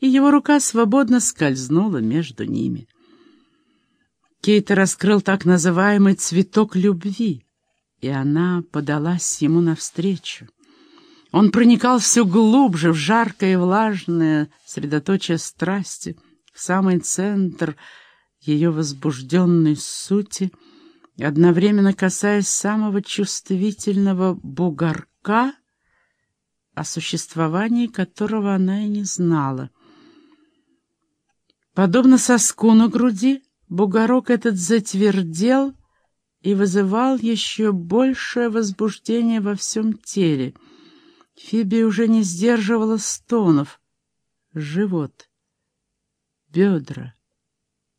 и его рука свободно скользнула между ними. Кейт раскрыл так называемый цветок любви, и она подалась ему навстречу. Он проникал все глубже в жаркое и влажное средоточие страсти, в самый центр ее возбужденной сути, одновременно касаясь самого чувствительного бугорка, о существовании которого она и не знала. Подобно соску на груди, бугорок этот затвердел и вызывал еще большее возбуждение во всем теле. Фиби уже не сдерживала стонов. Живот, бедра,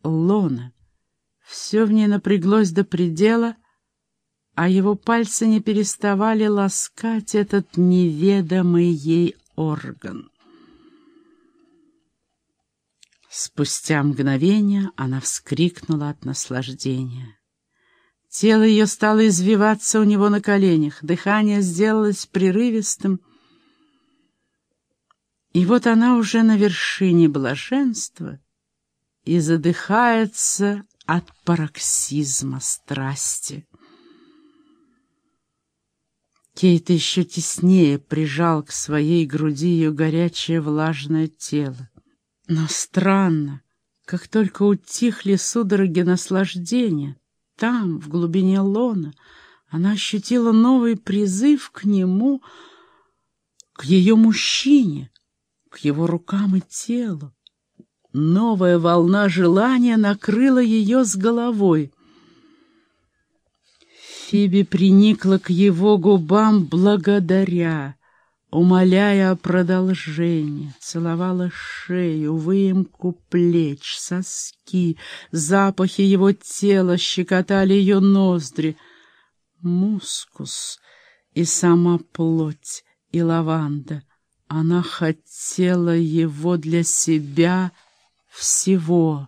лона — все в ней напряглось до предела, а его пальцы не переставали ласкать этот неведомый ей орган. Спустя мгновение она вскрикнула от наслаждения. Тело ее стало извиваться у него на коленях, дыхание сделалось прерывистым, и вот она уже на вершине блаженства и задыхается от пароксизма страсти. Кейт еще теснее прижал к своей груди ее горячее влажное тело. Но странно, как только утихли судороги наслаждения, там, в глубине лона, она ощутила новый призыв к нему, к ее мужчине, к его рукам и телу. Новая волна желания накрыла ее с головой. Фиби приникла к его губам благодаря, умоляя о продолжении, целовала шею, выемку плеч, соски, запахи его тела щекотали ее ноздри, мускус и сама плоть, и лаванда. Она хотела его для себя всего.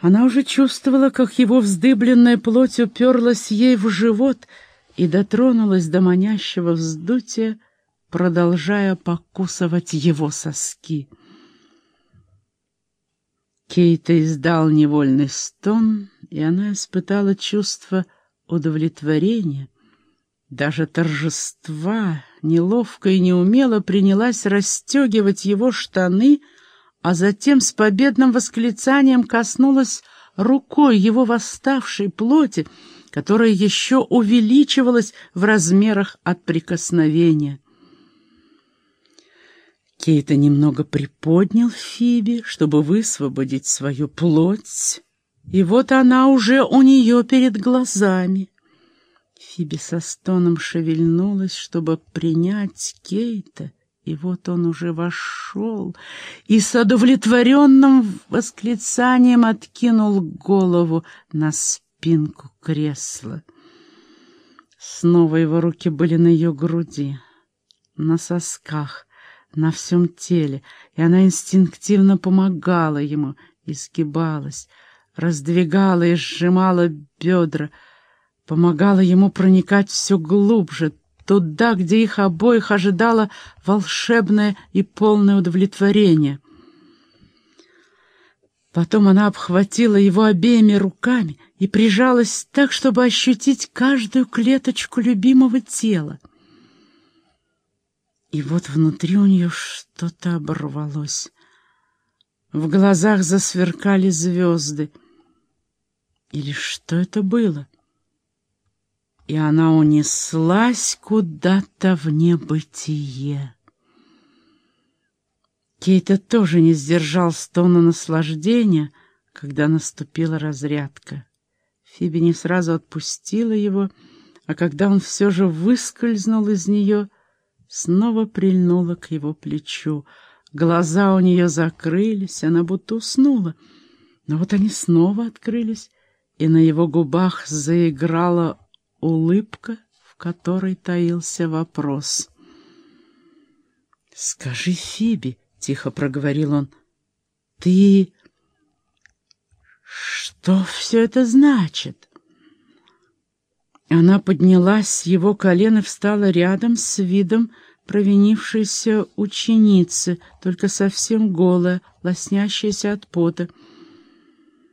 Она уже чувствовала, как его вздыбленная плоть уперлась ей в живот — и дотронулась до манящего вздутия, продолжая покусывать его соски. Кейта издал невольный стон, и она испытала чувство удовлетворения, даже торжества, неловко и неумело принялась расстегивать его штаны, а затем с победным восклицанием коснулась рукой его восставшей плоти, которая еще увеличивалась в размерах от прикосновения. Кейта немного приподнял Фиби, чтобы высвободить свою плоть, и вот она уже у нее перед глазами. Фиби со стоном шевельнулась, чтобы принять Кейта, и вот он уже вошел и с удовлетворенным восклицанием откинул голову на спину спинку кресла. Снова его руки были на ее груди, на сосках, на всем теле, и она инстинктивно помогала ему, изгибалась, раздвигала и сжимала бедра, помогала ему проникать все глубже, туда, где их обоих ожидало волшебное и полное удовлетворение. Потом она обхватила его обеими руками и прижалась так, чтобы ощутить каждую клеточку любимого тела. И вот внутри у нее что-то оборвалось. В глазах засверкали звезды. Или что это было? И она унеслась куда-то в небытие. Кейта тоже не сдержал стона наслаждения, когда наступила разрядка. Фиби не сразу отпустила его, а когда он все же выскользнул из нее, снова прильнула к его плечу. Глаза у нее закрылись, она будто уснула. Но вот они снова открылись, и на его губах заиграла улыбка, в которой таился вопрос. «Скажи, Фиби», тихо проговорил он. «Ты... что все это значит?» Она поднялась с его колен и встала рядом с видом, провинившейся ученицы, только совсем голая, лоснящаяся от пота.